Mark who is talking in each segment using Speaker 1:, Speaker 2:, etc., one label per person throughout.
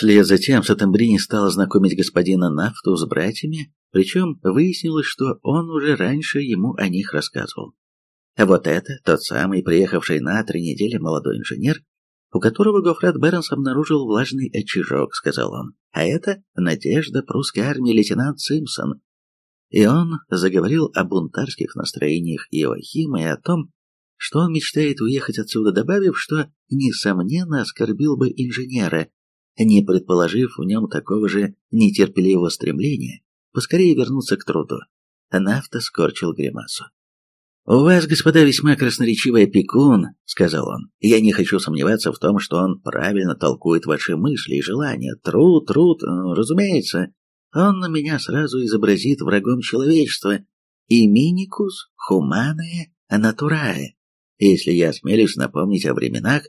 Speaker 1: Вслед за тем Сатамбрини стал знакомить господина Нафту с братьями, причем выяснилось, что он уже раньше ему о них рассказывал. Вот это тот самый приехавший на три недели молодой инженер, у которого Гофрат Бернс обнаружил влажный очажок, сказал он. А это надежда прусской армии лейтенант Симпсон. И он заговорил о бунтарских настроениях Иоахима и о том, что он мечтает уехать отсюда, добавив, что, несомненно, оскорбил бы инженера, не предположив в нем такого же нетерпеливого стремления поскорее вернуться к труду. Нафта скорчил гримасу. «У вас, господа, весьма красноречивый опекун», — сказал он. «Я не хочу сомневаться в том, что он правильно толкует ваши мысли и желания. Труд, труд, ну, разумеется. Он на меня сразу изобразит врагом человечества. И миникус хуманое натурае. Если я осмелюсь напомнить о временах,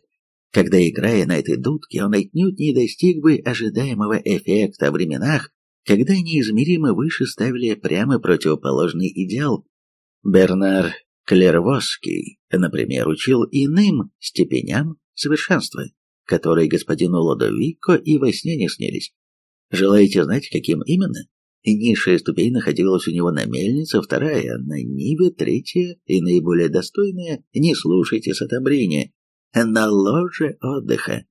Speaker 1: когда, играя на этой дудке, он отнюдь не достиг бы ожидаемого эффекта о временах, когда неизмеримо выше ставили прямо противоположный идеал. Бернар Клервосский, например, учил иным степеням совершенства, которые господину Лодовико и во сне не снились. Желаете знать, каким именно? Низшая ступень находилась у него на мельнице, вторая — на Ниве, третья и наиболее достойная — не слушайте сатабрения, на ложе отдыха.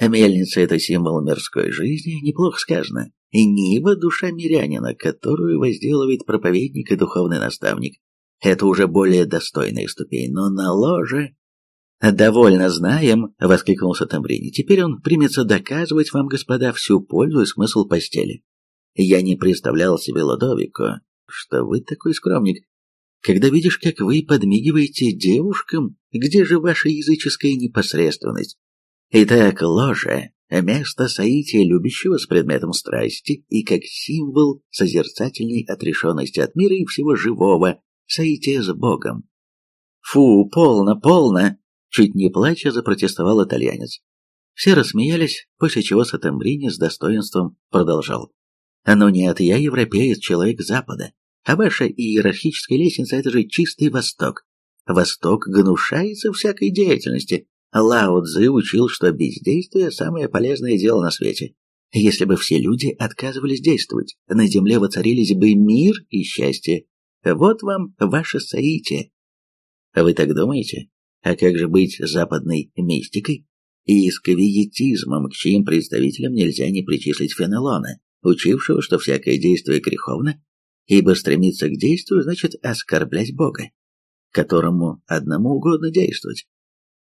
Speaker 1: Мельница — это символ мирской жизни, неплохо сказано. И Нива — душа мирянина, которую возделывает проповедник и духовный наставник. Это уже более достойная ступень, но на ложе... «Довольно знаем», — воскликнул Сатамбрини. «Теперь он примется доказывать вам, господа, всю пользу и смысл постели. Я не представлял себе Лодовико, что вы такой скромник. Когда видишь, как вы подмигиваете девушкам, где же ваша языческая непосредственность? Итак, ложа — место соития любящего с предметом страсти и как символ созерцательной отрешенности от мира и всего живого, соития с Богом. «Фу, полно, полно!» — чуть не плача запротестовал итальянец. Все рассмеялись, после чего Сатамбрини с достоинством продолжал. «Ну нет, я европеец, человек Запада. А ваша иерархическая лестница – это же чистый Восток. Восток гнушается всякой деятельности. Лао Цзы учил, что бездействие – самое полезное дело на свете. Если бы все люди отказывались действовать, на земле воцарились бы мир и счастье. Вот вам ваше соитие. Вы так думаете? А как же быть западной мистикой и исковиетизмом, к чьим представителям нельзя не причислить Фенелона, учившего, что всякое действие греховно, ибо стремиться к действию значит оскорблять Бога, которому одному угодно действовать.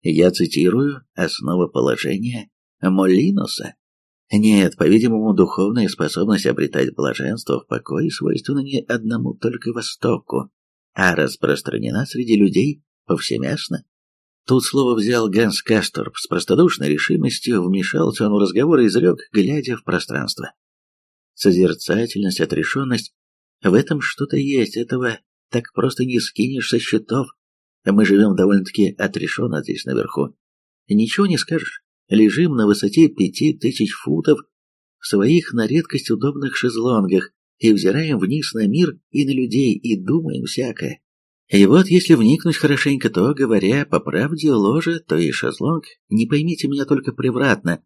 Speaker 1: Я цитирую основоположение Молинуса. Нет, по-видимому, духовная способность обретать блаженство в покое свойственна не одному только Востоку, а распространена среди людей повсеместно. Тут слово взял Ганс Касторп с простодушной решимостью, вмешался он в разговор и изрек, глядя в пространство. Созерцательность, отрешенность в этом что-то есть, этого так просто не скинешь со счетов. Мы живем довольно-таки отрешенно здесь наверху. Ничего не скажешь. Лежим на высоте пяти тысяч футов в своих на редкость удобных шезлонгах и взираем вниз на мир и на людей и думаем всякое. И вот если вникнуть хорошенько, то, говоря по правде, ложе, то и шезлонг, не поймите меня только превратно,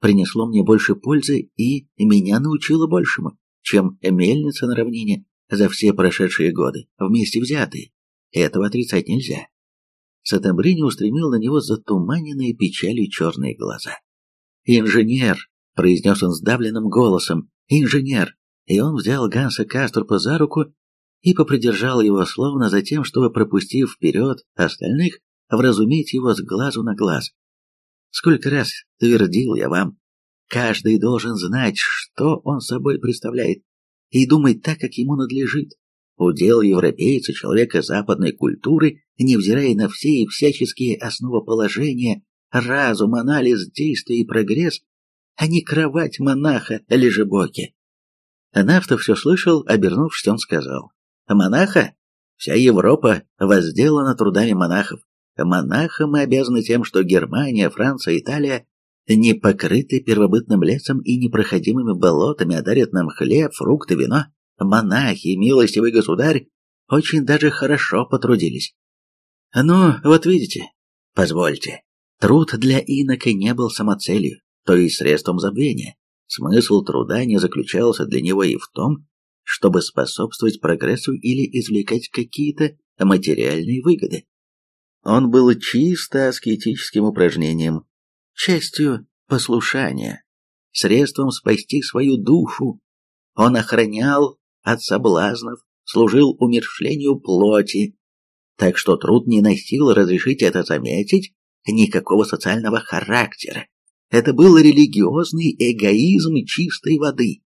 Speaker 1: принесло мне больше пользы и меня научило большему чем мельница на равнине за все прошедшие годы, вместе взятые. Этого отрицать нельзя. Сатамбрини устремил на него затуманенные печалью черные глаза. «Инженер!» — произнес он сдавленным голосом. «Инженер!» И он взял Ганса Каструпа за руку и попридержал его, словно за тем, чтобы, пропустив вперед остальных, вразуметь его с глазу на глаз. «Сколько раз твердил я вам, Каждый должен знать, что он собой представляет, и думать так, как ему надлежит. Удел европейца, человека западной культуры, невзирая на все и всяческие основоположения, разум, анализ, действие и прогресс, а не кровать монаха лежебоки. Нафтов все слышал, обернувшись, он сказал. «Монаха? Вся Европа возделана трудами монахов. Монахам мы обязаны тем, что Германия, Франция, Италия не покрыты первобытным лесом и непроходимыми болотами, а дарят нам хлеб, фрукты, вино. Монахи, милостивый государь, очень даже хорошо потрудились. Ну, вот видите, позвольте, труд для инока не был самоцелью, то есть средством забвения. Смысл труда не заключался для него и в том, чтобы способствовать прогрессу или извлекать какие-то материальные выгоды. Он был чисто аскетическим упражнением, частью послушания, средством спасти свою душу. Он охранял от соблазнов, служил умершлению плоти, так что труд не носил, разрешите это заметить, никакого социального характера. Это был религиозный эгоизм чистой воды.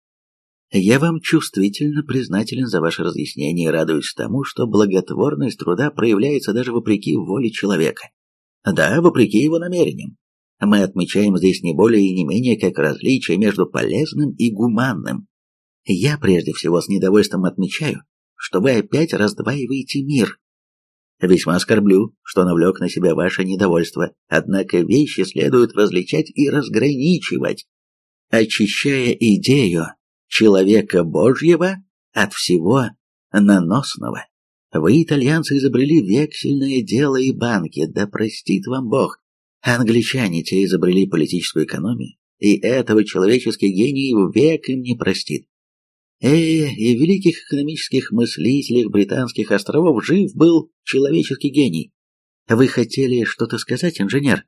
Speaker 1: Я вам чувствительно признателен за ваше разъяснение и радуюсь тому, что благотворность труда проявляется даже вопреки воле человека. Да, вопреки его намерениям. Мы отмечаем здесь не более и не менее как различие между полезным и гуманным. Я прежде всего с недовольством отмечаю, что вы опять раздваиваете мир. Весьма скорблю, что навлек на себя ваше недовольство, однако вещи следует различать и разграничивать, очищая идею человека Божьего от всего наносного. Вы, итальянцы, изобрели вексельное дело и банки, да простит вам Бог. Англичане те изобрели политическую экономию, и этого человеческий гений век им не простит. Э, и великих экономических мыслителях британских островов жив был человеческий гений. Вы хотели что-то сказать, инженер?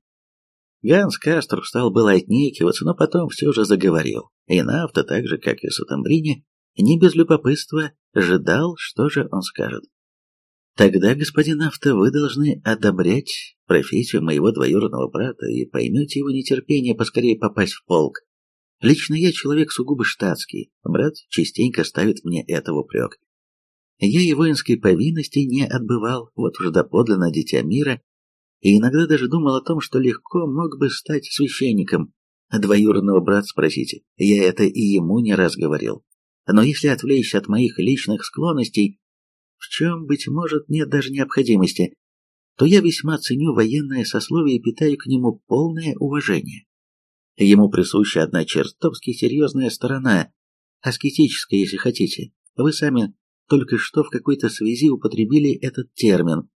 Speaker 1: Ганс Кастр стал было отнекиваться, но потом все же заговорил. И Нафта, так же, как и Сатамбрини, не без любопытства ожидал, что же он скажет. Тогда, господин Нафта, вы должны одобрять профессию моего двоюродного брата и поймете его нетерпение поскорее попасть в полк. Лично я человек сугубо штатский, брат частенько ставит мне это в упрек. Я и воинской повинности не отбывал, вот уже доподлинно дитя мира, и иногда даже думал о том, что легко мог бы стать священником. Двоюродного брата спросите, я это и ему не раз говорил. Но если отвлечься от моих личных склонностей, в чем, быть может, нет даже необходимости, то я весьма ценю военное сословие и питаю к нему полное уважение. Ему присуща одна чертовски серьезная сторона, аскетическая, если хотите. Вы сами только что в какой-то связи употребили этот термин.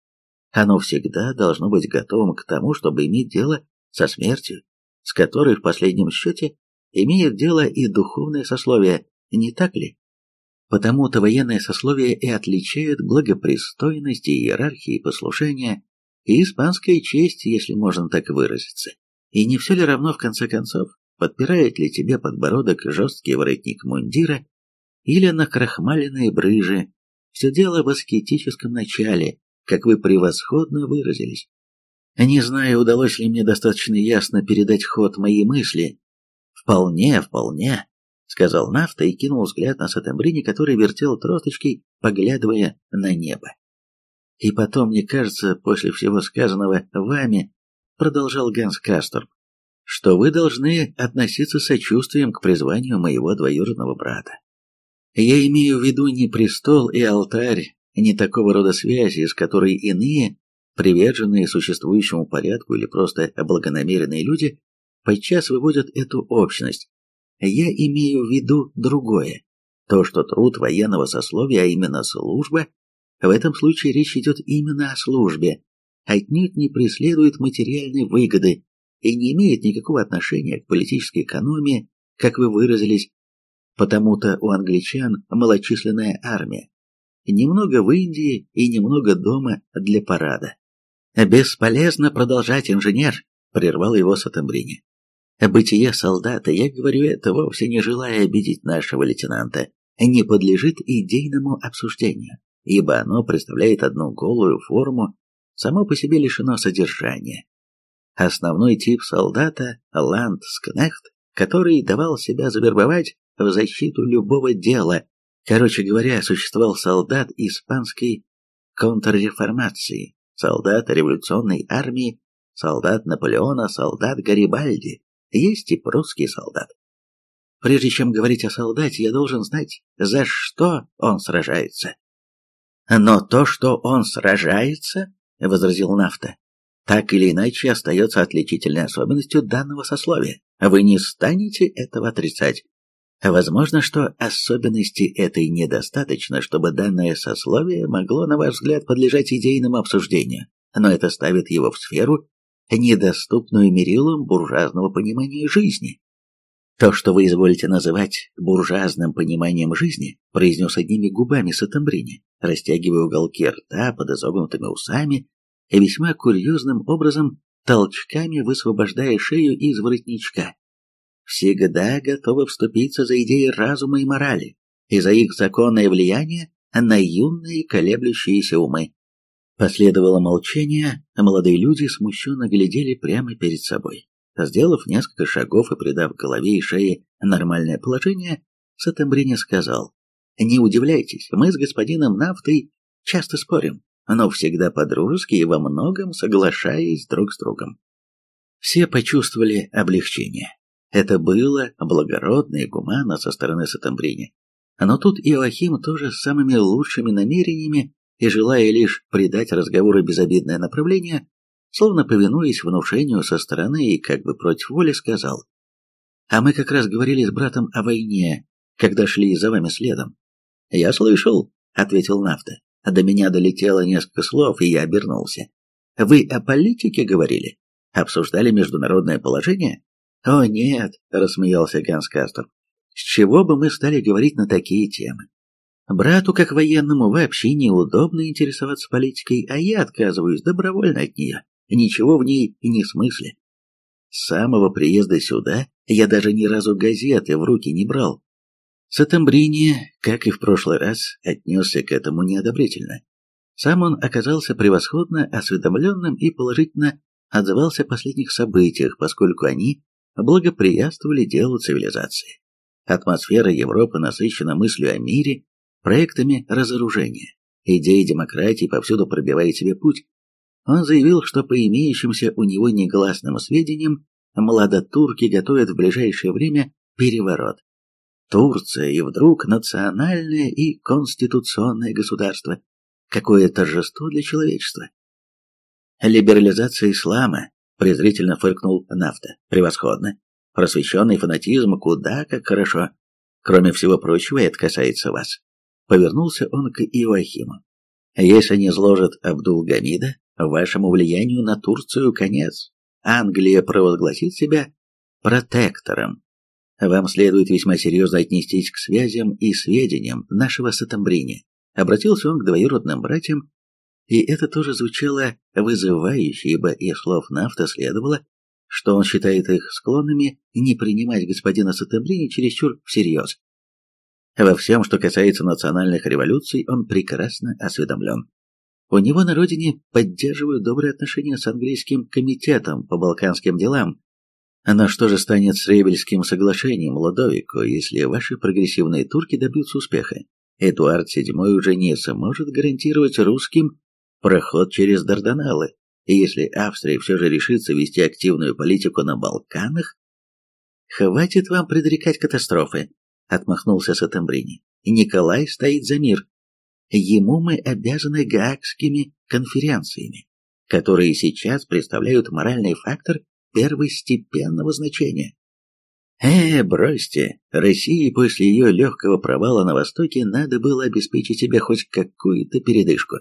Speaker 1: Оно всегда должно быть готовым к тому, чтобы иметь дело со смертью, с которой в последнем счете имеет дело и духовное сословие, не так ли? Потому-то военное сословие и отличает благопристойность, иерархии, послушания и испанская честь, если можно так выразиться. И не все ли равно, в конце концов, подпирает ли тебе подбородок жесткий воротник мундира или накрахмаленные брыжи? Все дело в аскетическом начале, как вы превосходно выразились. Не знаю, удалось ли мне достаточно ясно передать ход моей мысли. Вполне, вполне, сказал Нафта и кинул взгляд на Сатембрини, который вертел тросточкой, поглядывая на небо. И потом, мне кажется, после всего сказанного вами, продолжал Ганс Касторп, что вы должны относиться сочувствием к призванию моего двоюродного брата. Я имею в виду не престол и алтарь, не такого рода связи, с которой иные, приверженные существующему порядку или просто благонамеренные люди, подчас выводят эту общность. Я имею в виду другое. То, что труд военного сословия, а именно служба, в этом случае речь идет именно о службе, отнюдь не преследует материальной выгоды и не имеет никакого отношения к политической экономии, как вы выразились, потому-то у англичан малочисленная армия, немного в Индии и немного дома для парада. «Бесполезно продолжать, инженер», — прервал его Сатамбрини. «Бытие солдата, я говорю это, вовсе не желая обидеть нашего лейтенанта, не подлежит идейному обсуждению, ибо оно представляет одну голую форму само по себе лишено содержания. Основной тип солдата – ландскнехт, который давал себя завербовать в защиту любого дела. Короче говоря, существовал солдат испанской контрреформации, солдат революционной армии, солдат Наполеона, солдат Гарибальди, есть и прусский солдат. Прежде чем говорить о солдате, я должен знать, за что он сражается. Но то, что он сражается, — возразил Нафта. «Так или иначе остается отличительной особенностью данного сословия. Вы не станете этого отрицать. Возможно, что особенности этой недостаточно, чтобы данное сословие могло, на ваш взгляд, подлежать идейному обсуждению, но это ставит его в сферу, недоступную мерилам буржуазного понимания жизни. То, что вы изволите называть буржуазным пониманием жизни, произнес одними губами Сатамбрини, растягивая уголки рта под изогнутыми усами и весьма курьезным образом толчками высвобождая шею из воротничка. Всегда готовы вступиться за идеи разума и морали, и за их законное влияние на юные колеблющиеся умы. Последовало молчание, а молодые люди смущенно глядели прямо перед собой. Сделав несколько шагов и придав голове и шее нормальное положение, Сатамбрини сказал, «Не удивляйтесь, мы с господином Нафтой часто спорим, но всегда по-дружески и во многом соглашаясь друг с другом». Все почувствовали облегчение. Это было благородно и гуманно со стороны Сатамбрини. Но тут Иоахим тоже с самыми лучшими намерениями и желая лишь придать разговору безобидное направление, словно повинуясь внушению со стороны и как бы против воли, сказал. «А мы как раз говорили с братом о войне, когда шли за вами следом». «Я слышал», — ответил Нафта. «До меня долетело несколько слов, и я обернулся. Вы о политике говорили? Обсуждали международное положение?» «О, нет», — рассмеялся Ганс Кастер. «С чего бы мы стали говорить на такие темы? Брату, как военному, вообще неудобно интересоваться политикой, а я отказываюсь добровольно от нее ничего в ней не смысле. С самого приезда сюда я даже ни разу газеты в руки не брал. Сатамбрини, как и в прошлый раз, отнесся к этому неодобрительно. Сам он оказался превосходно осведомленным и положительно отзывался о последних событиях, поскольку они благоприятствовали делу цивилизации. Атмосфера Европы насыщена мыслью о мире, проектами разоружения. Идея демократии повсюду пробивает себе путь, он заявил, что по имеющимся у него негласным сведениям, младотурки готовят в ближайшее время переворот. Турция и вдруг национальное и конституционное государство. Какое торжество для человечества. Либерализация ислама, презрительно фыркнул Нафта. Превосходно. Просвещенный фанатизм куда как хорошо. Кроме всего прочего, это касается вас. Повернулся он к Иоахиму. Если не изложат Абдул-Гамида, Вашему влиянию на Турцию конец. Англия провозгласит себя протектором. Вам следует весьма серьезно отнестись к связям и сведениям нашего Сатамбрини. Обратился он к двоюродным братьям, и это тоже звучало вызывающе, ибо из слов Нафта следовало, что он считает их склонными не принимать господина Сатамбрини чересчур всерьез. Во всем, что касается национальных революций, он прекрасно осведомлен. У него на родине поддерживают добрые отношения с английским комитетом по балканским делам. Но что же станет с Ревельским соглашением, Лодовико, если ваши прогрессивные турки добьются успеха? Эдуард VII уже не сможет гарантировать русским проход через Дарданеллы, и если Австрия все же решится вести активную политику на Балканах, «Хватит вам предрекать катастрофы», — отмахнулся Сатамбрини. «Николай стоит за мир, Ему мы обязаны Гаагскими конференциями, которые сейчас представляют моральный фактор первостепенного значения. Э, бросьте, России после ее легкого провала на Востоке надо было обеспечить себе хоть какую-то передышку.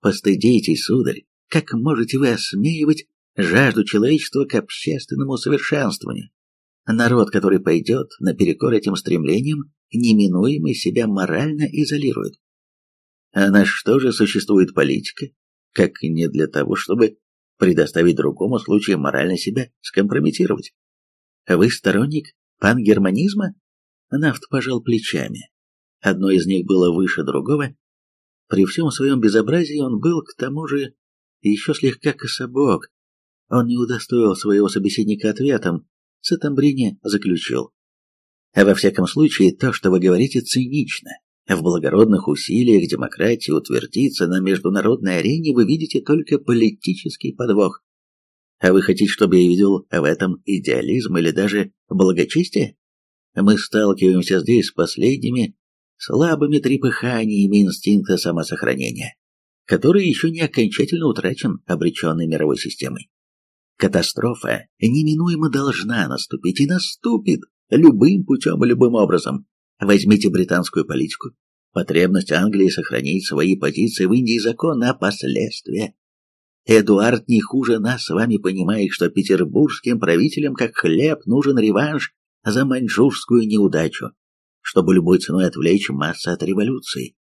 Speaker 1: Постыдитесь, сударь, как можете вы осмеивать жажду человечества к общественному совершенствованию? Народ, который пойдет наперекор этим стремлениям, неминуемо себя морально изолирует. А на что же существует политика, как не для того, чтобы предоставить другому случаю морально себя скомпрометировать? Вы сторонник пангерманизма? Нафт пожал плечами. Одно из них было выше другого. При всем своем безобразии он был, к тому же, еще слегка кособок. Он не удостоил своего собеседника ответом. Сатамбрини заключил. Во всяком случае, то, что вы говорите, цинично. В благородных усилиях демократии утвердиться на международной арене вы видите только политический подвох. А вы хотите, чтобы я видел в этом идеализм или даже благочестие? Мы сталкиваемся здесь с последними слабыми трепыханиями инстинкта самосохранения, который еще не окончательно утрачен обреченной мировой системой. Катастрофа неминуемо должна наступить и наступит любым путем и любым образом. Возьмите британскую политику. Потребность Англии сохранить свои позиции в Индии законна, а последствия. Эдуард не хуже нас с вами понимает, что петербургским правителям как хлеб нужен реванш за маньчжурскую неудачу, чтобы любой ценой отвлечь массы от революции.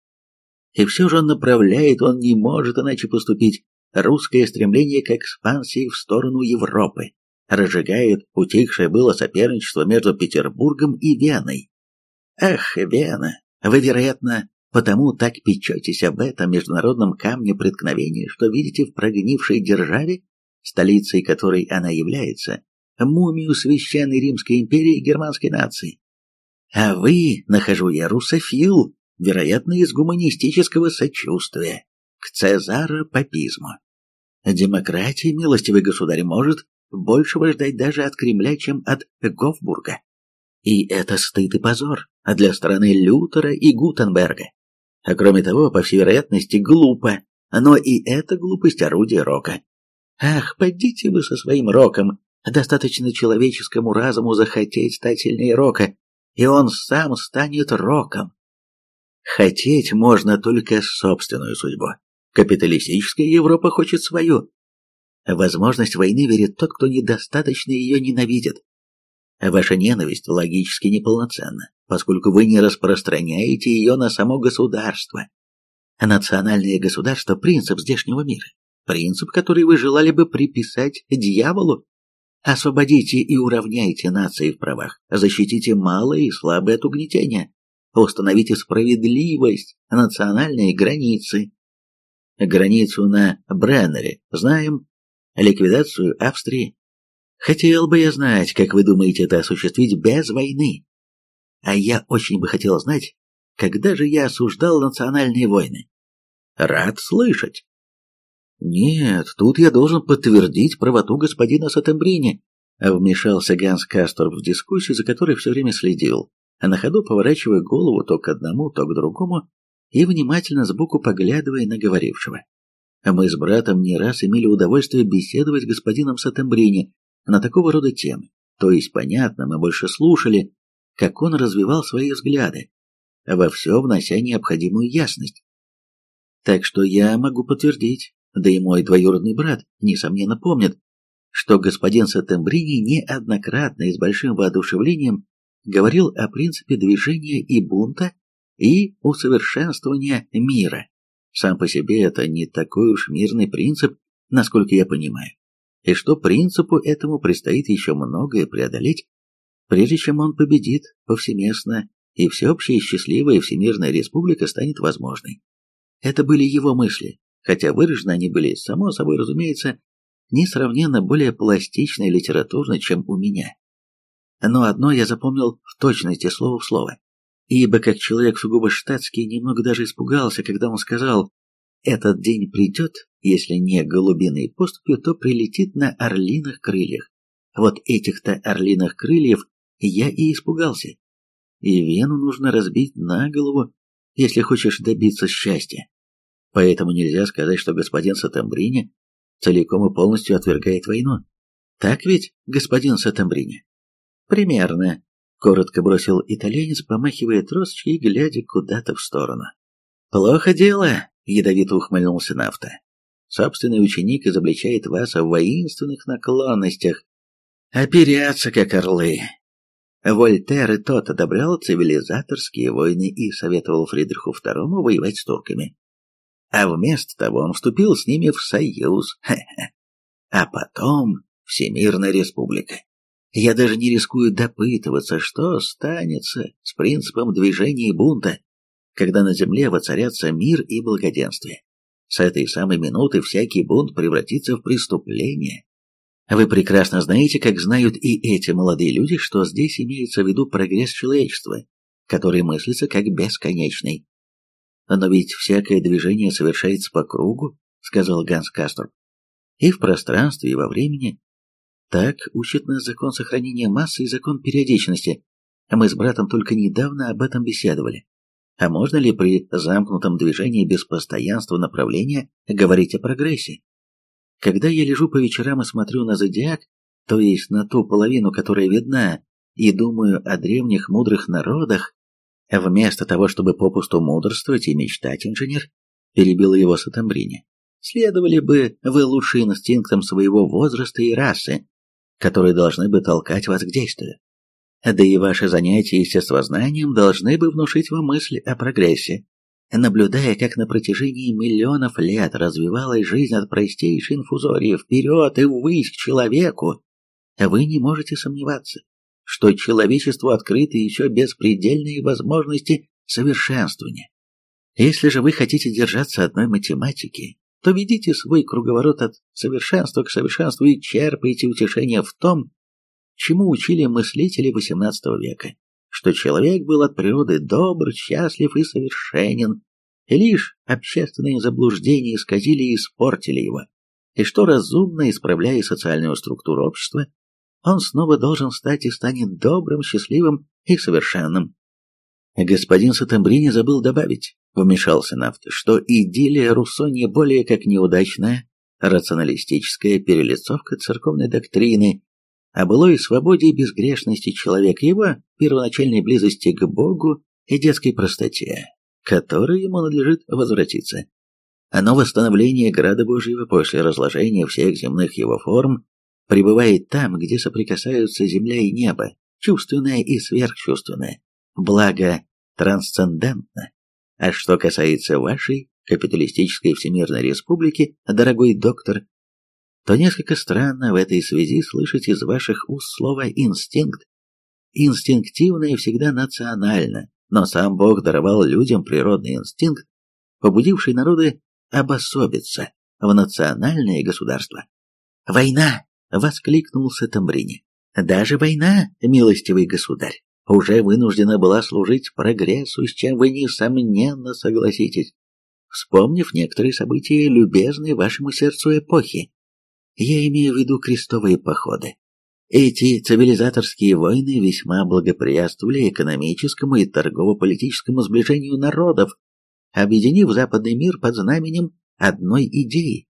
Speaker 1: И все же он направляет, он не может иначе поступить, русское стремление к экспансии в сторону Европы, разжигает утихшее было соперничество между Петербургом и Веной. Ах, Вена, вы, вероятно, потому так печетесь об этом международном камне преткновения, что видите в прогнившей державе, столицей которой она является, мумию священной Римской империи и германской нации. А вы, нахожу я, русофил, вероятно, из гуманистического сочувствия к цезаро-папизму. Демократия, милостивый государь, может большего ждать даже от Кремля, чем от Гофбурга. И это стыд и позор для страны Лютера и Гутенберга. А кроме того, по всей вероятности, глупо, но и эта глупость орудие рока. Ах, подите вы со своим роком, достаточно человеческому разуму захотеть стать сильнее рока, и он сам станет роком. Хотеть можно только собственную судьбу. Капиталистическая Европа хочет свою. Возможность войны верит тот, кто недостаточно ее ненавидит. Ваша ненависть логически неполноценна, поскольку вы не распространяете ее на само государство. Национальное государство – принцип здешнего мира, принцип, который вы желали бы приписать дьяволу. Освободите и уравняйте нации в правах, защитите малое и слабое от угнетения, установите справедливость, национальные границы. Границу на Бреннере знаем, ликвидацию Австрии. Хотел бы я знать, как вы думаете это осуществить без войны. А я очень бы хотел знать, когда же я осуждал национальные войны. Рад слышать. «Нет, тут я должен подтвердить правоту господина Сатембрини», вмешался Ганс Касторб в дискуссию, за которой все время следил, а на ходу поворачивая голову то к одному, то к другому и внимательно сбоку поглядывая на говорившего. Мы с братом не раз имели удовольствие беседовать с господином Сатембрини на такого рода темы, то есть, понятно, мы больше слушали, как он развивал свои взгляды, во все внося необходимую ясность. Так что я могу подтвердить, да и мой двоюродный брат, несомненно, помнит, что господин Сатембрини неоднократно и с большим воодушевлением говорил о принципе движения и бунта и усовершенствования мира. Сам по себе это не такой уж мирный принцип, насколько я понимаю, и что принципу этому предстоит еще многое преодолеть, прежде чем он победит повсеместно, и всеобщая счастливая всемирная республика станет возможной. Это были его мысли, хотя выражены они были, само собой разумеется, несравненно более пластично и литературно, чем у меня. Но одно я запомнил в точности слово в слово, ибо как человек сугубо штатский немного даже испугался, когда он сказал «Этот день придет, если не голубиной поступью, то прилетит на орлиных крыльях». Вот этих-то орлиных крыльев я и испугался. И вену нужно разбить на голову, если хочешь добиться счастья. Поэтому нельзя сказать, что господин Сатамбрини целиком и полностью отвергает войну. Так ведь, господин Сатамбрини? Примерно, коротко бросил итальянец, помахивая тросточкой и глядя куда-то в сторону. Плохо дело, ядовито ухмыльнулся Нафта. Собственный ученик изобличает вас в воинственных наклонностях. Оперяться, как орлы. Вольтер и тот одобрял цивилизаторские войны и советовал Фридриху II воевать с турками а вместо того он вступил с ними в союз. А потом Всемирная Республика. Я даже не рискую допытываться, что станется с принципом движения бунта, когда на земле воцарятся мир и благоденствие. С этой самой минуты всякий бунт превратится в преступление. Вы прекрасно знаете, как знают и эти молодые люди, что здесь имеется в виду прогресс человечества, который мыслится как бесконечный. «Но ведь всякое движение совершается по кругу», — сказал Ганс Касторб. «И в пространстве, и во времени. Так учит нас закон сохранения массы и закон периодичности. Мы с братом только недавно об этом беседовали. А можно ли при замкнутом движении без постоянства направления говорить о прогрессе? Когда я лежу по вечерам и смотрю на зодиак, то есть на ту половину, которая видна, и думаю о древних мудрых народах, Вместо того, чтобы попусту мудрствовать и мечтать, инженер, перебил его Сатамбрини, следовали бы вы лучше инстинктам своего возраста и расы, которые должны бы толкать вас к действию. Да и ваши занятия естествознанием должны бы внушить вам мысли о прогрессе. Наблюдая, как на протяжении миллионов лет развивалась жизнь от простейшей инфузории вперед и ввысь к человеку, вы не можете сомневаться, что человечеству открыты еще беспредельные возможности совершенствования. Если же вы хотите держаться одной математики, то ведите свой круговорот от совершенства к совершенству и черпайте утешение в том, чему учили мыслители XVIII века, что человек был от природы добр, счастлив и совершенен, и лишь общественные заблуждения исказили и испортили его, и что разумно, исправляя социальную структуру общества, он снова должен стать и станет добрым, счастливым и совершенным. Господин Сатамбрини забыл добавить, вмешался Нафт, что идиллия Руссо не более как неудачная рационалистическая перелицовка церковной доктрины о былой свободе и безгрешности человека, его первоначальной близости к Богу и детской простоте, которой ему надлежит возвратиться. Оно восстановление Града Божьего после разложения всех земных его форм пребывает там, где соприкасаются земля и небо, чувственное и сверхчувственное, благо трансцендентно. А что касается вашей капиталистической всемирной республики, дорогой доктор, то несколько странно в этой связи слышать из ваших уст слово «инстинкт». Инстинктивное всегда национально, но сам Бог даровал людям природный инстинкт, побудивший народы обособиться в национальное государство. «Война!» — воскликнул Сатамбрини. «Даже война, милостивый государь, уже вынуждена была служить прогрессу, с чем вы, несомненно, согласитесь, вспомнив некоторые события, любезные вашему сердцу эпохи. Я имею в виду крестовые походы. Эти цивилизаторские войны весьма благоприятствовали экономическому и торгово-политическому сближению народов, объединив западный мир под знаменем одной идеи.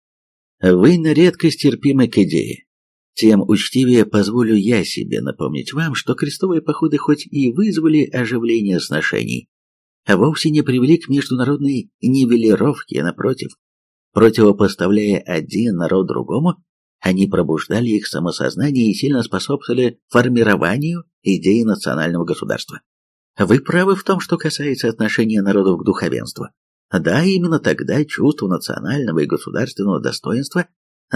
Speaker 1: Вы на редкость терпимы к идее, тем учтивее позволю я себе напомнить вам, что крестовые походы хоть и вызвали оживление сношений, а вовсе не привели к международной нивелировке, напротив, противопоставляя один народ другому, они пробуждали их самосознание и сильно способствовали формированию идеи национального государства. Вы правы в том, что касается отношения народов к духовенству. Да, именно тогда чувство национального и государственного достоинства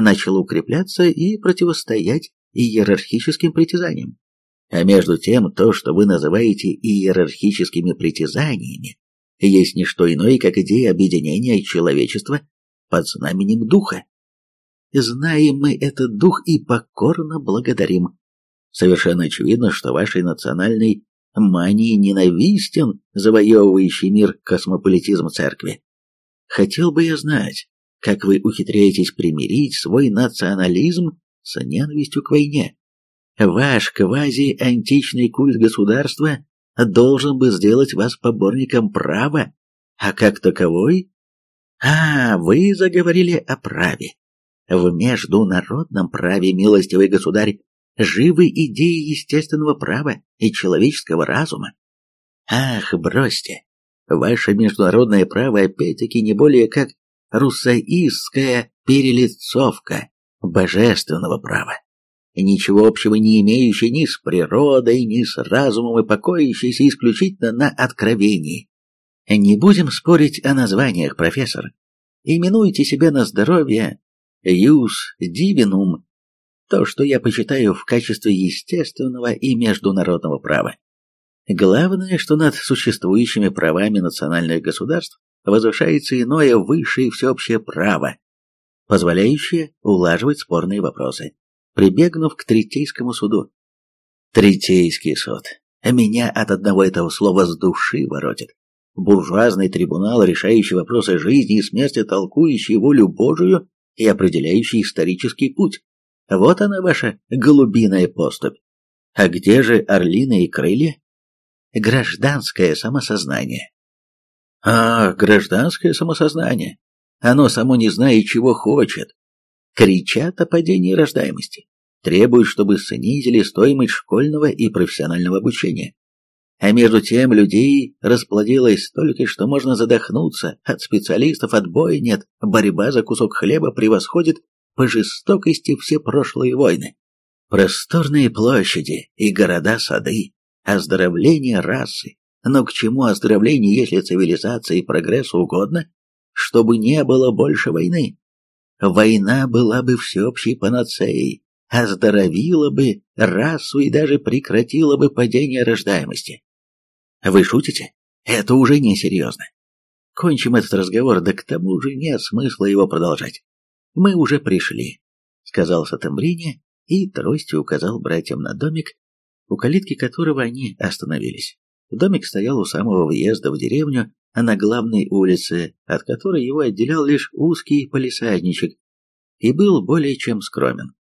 Speaker 1: начало укрепляться и противостоять иерархическим притязаниям. А между тем, то, что вы называете иерархическими притязаниями, есть не что иное, как идея объединения человечества под знаменем духа. Знаем мы этот дух и покорно благодарим. Совершенно очевидно, что вашей национальной мании ненавистен завоевывающий мир космополитизм церкви. Хотел бы я знать, как вы ухитряетесь примирить свой национализм с ненавистью к войне. Ваш квази-античный культ государства должен бы сделать вас поборником права, а как таковой... А, вы заговорили о праве. В международном праве, милостивый государь, живы идеи естественного права и человеческого разума. Ах, бросьте, ваше международное право опять-таки не более как руссоистская перелицовка божественного права, ничего общего не имеющая ни с природой, ни с разумом и покоящейся исключительно на откровении. Не будем спорить о названиях, профессор. Именуйте себя на здоровье «Юс дивинум», то, что я почитаю в качестве естественного и международного права. Главное, что над существующими правами национальных государств возвышается иное высшее всеобщее право, позволяющее улаживать спорные вопросы, прибегнув к Третейскому суду. Третейский суд. Меня от одного этого слова с души воротит. Буржуазный трибунал, решающий вопросы жизни и смерти, толкующий волю Божию и определяющий исторический путь. Вот она ваша голубиная поступь. А где же орлиные крылья? Гражданское самосознание. А, гражданское самосознание. Оно само не знает, чего хочет. Кричат о падении рождаемости. Требуют, чтобы снизили стоимость школьного и профессионального обучения. А между тем людей расплодилось столько, что можно задохнуться. От специалистов отбоя нет. Борьба за кусок хлеба превосходит по жестокости все прошлые войны. Просторные площади и города-сады, Оздоровление расы. Но к чему оздоровление, если цивилизация и прогресс угодно, чтобы не было больше войны? Война была бы всеобщей панацеей, оздоровила бы расу и даже прекратила бы падение рождаемости. Вы шутите? Это уже несерьезно. Кончим этот разговор, да к тому же нет смысла его продолжать. Мы уже пришли, сказал Сатамбрини и тростью указал братьям на домик, у калитки которого они остановились. Домик стоял у самого въезда в деревню, а на главной улице, от которой его отделял лишь узкий полисадничек, и был более чем скромен.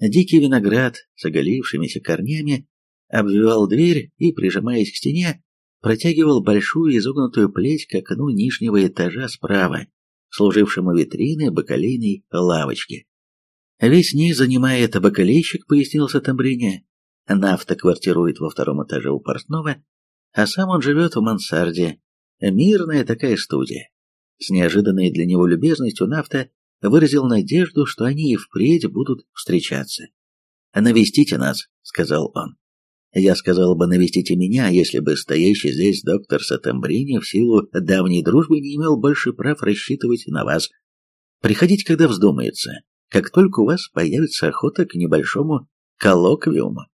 Speaker 1: Дикий виноград с оголившимися корнями обвивал дверь и, прижимаясь к стене, протягивал большую изогнутую плеть к окну нижнего этажа справа, служившему витриной бакалейной лавочки. Весь низ занимает бакалейщик, пояснил Сатамбрине. Нафта квартирует во втором этаже у портного, а сам он живет в мансарде. Мирная такая студия. С неожиданной для него любезностью Нафта выразил надежду, что они и впредь будут встречаться. «Навестите нас», — сказал он. Я сказал бы, навестите меня, если бы стоящий здесь доктор Сатамбрини в силу давней дружбы не имел больше прав рассчитывать на вас. Приходите, когда вздумается, как только у вас появится охота к небольшому коллоквиуму.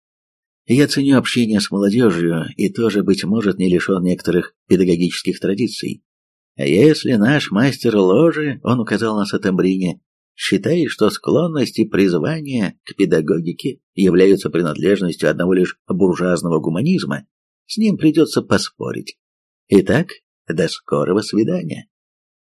Speaker 1: Я ценю общение с молодежью и тоже, быть может, не лишен некоторых педагогических традиций. А если наш мастер ложи, он указал на Сатамбрине, считает, что склонность и призвание к педагогике являются принадлежностью одного лишь буржуазного гуманизма, с ним придется поспорить. Итак, до скорого свидания.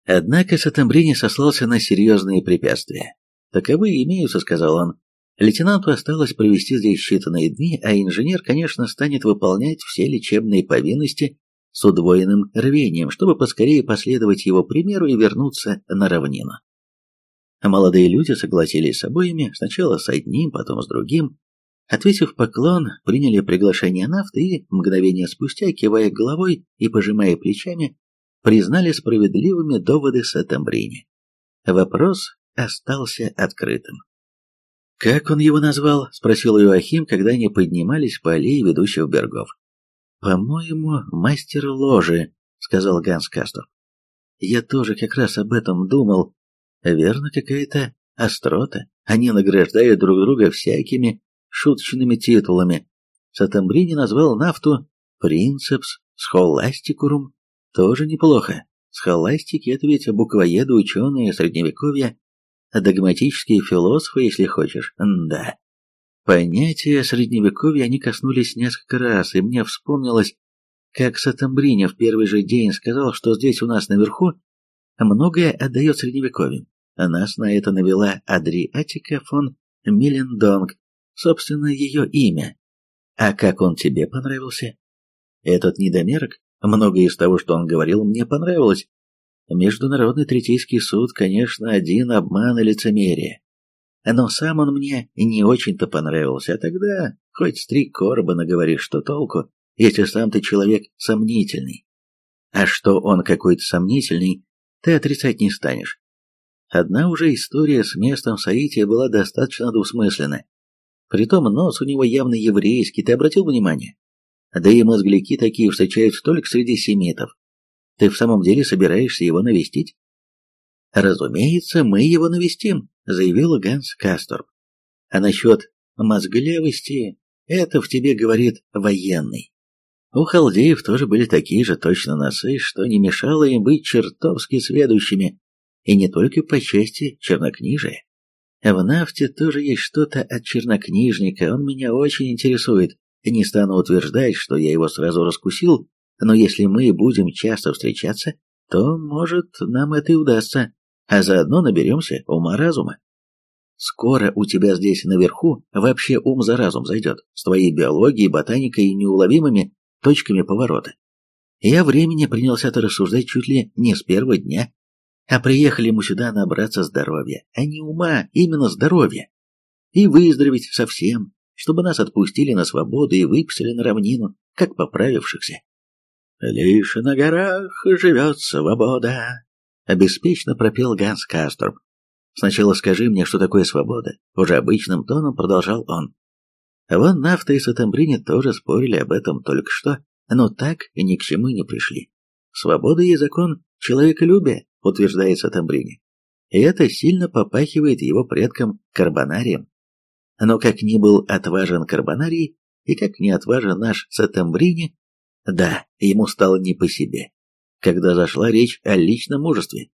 Speaker 1: Однако Сатамбрини сослался на серьезные препятствия. «Таковы имеются», — сказал он. «Лейтенанту осталось провести здесь считанные дни, а инженер, конечно, станет выполнять все лечебные повинности с удвоенным рвением, чтобы поскорее последовать его примеру и вернуться на равнину. Молодые люди согласились с обоими, сначала с одним, потом с другим. Ответив поклон, приняли приглашение нафты и, мгновение спустя, кивая головой и пожимая плечами, признали справедливыми доводы Сатамбрини. Вопрос остался открытым. «Как он его назвал?» — спросил Иоахим, когда они поднимались по аллее ведущих бергов. «По-моему, мастер ложи», — сказал Ганс Кастов. «Я тоже как раз об этом думал, Верно, какая-то острота. Они награждают друг друга всякими шуточными титулами. Сатамбрини назвал нафту «принцепс схоластикурум». Тоже неплохо. Схоластики — это ведь буквоеды, ученые, средневековья, догматические философы, если хочешь. Да. Понятия средневековья они коснулись несколько раз, и мне вспомнилось, как Сатамбрини в первый же день сказал, что здесь у нас наверху многое отдает средневековью. Нас на это навела Адриатика фон Миллендонг, собственно, ее имя. А как он тебе понравился? Этот недомерок, многое из того, что он говорил, мне понравилось. Международный Третейский суд, конечно, один обман и лицемерие. Но сам он мне не очень-то понравился, а тогда хоть три Корбана говоришь, что толку, если сам ты человек сомнительный. А что он какой-то сомнительный, ты отрицать не станешь. Одна уже история с местом соития была достаточно двусмысленна. Притом нос у него явно еврейский, ты обратил внимание? Да и мозгляки такие встречаются только среди семитов. Ты в самом деле собираешься его навестить? Разумеется, мы его навестим, заявил Ганс Касторп. А насчет мозглявости, это в тебе говорит военный. У халдеев тоже были такие же точно носы, что не мешало им быть чертовски сведущими, и не только по части чернокнижия. В нафте тоже есть что-то от чернокнижника, он меня очень интересует. Не стану утверждать, что я его сразу раскусил, но если мы будем часто встречаться, то, может, нам это и удастся, а заодно наберемся ума-разума. Скоро у тебя здесь наверху вообще ум за разум зайдет, с твоей биологией, ботаникой и неуловимыми точками поворота. Я времени принялся-то рассуждать чуть ли не с первого дня, а приехали мы сюда набраться здоровья, а не ума, именно здоровья. И выздороветь совсем, чтобы нас отпустили на свободу и выписали на равнину, как поправившихся. «Лишь на горах живет свобода», — обеспечно пропел Ганс Касторб. «Сначала скажи мне, что такое свобода», — уже обычным тоном продолжал он. Вон Нафта и Сатамбрини тоже спорили об этом только что, но так ни к чему не пришли. Свобода и закон человеколюбия, утверждает Сатамбрини. И это сильно попахивает его предкам Карбонарием. Но как ни был отважен Карбонарий, и как не отважен наш Сатамбрини, да, ему стало не по себе, когда зашла речь о личном мужестве.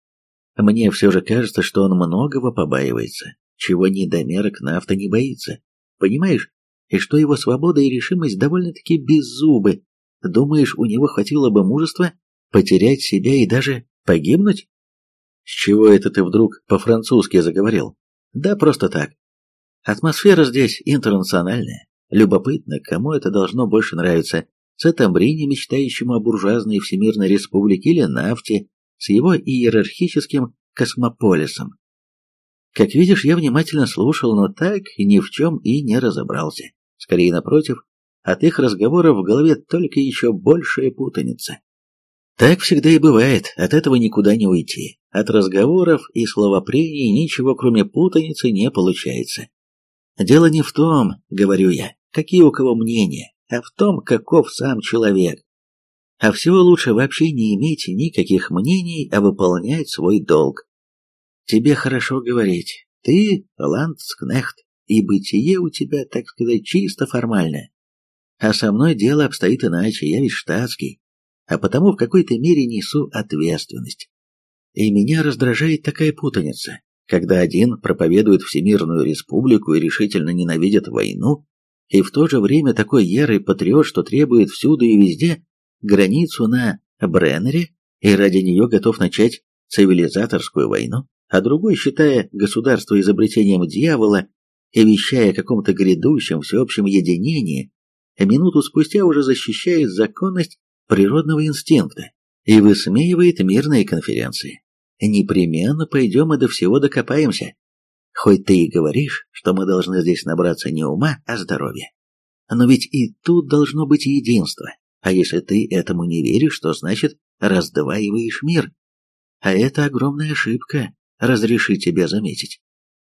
Speaker 1: Мне все же кажется, что он многого побаивается, чего недомерок нафта не боится. Понимаешь? И что его свобода и решимость довольно-таки беззубы. Думаешь, у него хватило бы мужества потерять себя и даже погибнуть? С чего это ты вдруг по-французски заговорил? Да просто так. Атмосфера здесь интернациональная. Любопытно, кому это должно больше нравиться. Сатамбрине, мечтающему о буржуазной всемирной республике, или нафте с его иерархическим космополисом. Как видишь, я внимательно слушал, но так ни в чем и не разобрался. Скорее, напротив, от их разговоров в голове только еще большая путаница. Так всегда и бывает, от этого никуда не уйти. От разговоров и словопрений ничего, кроме путаницы, не получается. Дело не в том, говорю я, какие у кого мнения, а в том, каков сам человек. А всего лучше вообще не иметь никаких мнений, а выполнять свой долг. Тебе хорошо говорить. Ты ландскнехт, и бытие у тебя, так сказать, чисто формальное. А со мной дело обстоит иначе, я ведь штатский, а потому в какой-то мере несу ответственность. И меня раздражает такая путаница, когда один проповедует Всемирную Республику и решительно ненавидит войну, и в то же время такой ярый патриот, что требует всюду и везде границу на Бреннере и ради нее готов начать цивилизаторскую войну, а другой, считая государство изобретением дьявола и вещая о каком-то грядущем всеобщем единении, минуту спустя уже защищает законность природного инстинкта и высмеивает мирные конференции. Непременно пойдем и до всего докопаемся. Хоть ты и говоришь, что мы должны здесь набраться не ума, а здоровья. Но ведь и тут должно быть единство. А если ты этому не веришь, то значит раздваиваешь мир. А это огромная ошибка, разреши тебе заметить.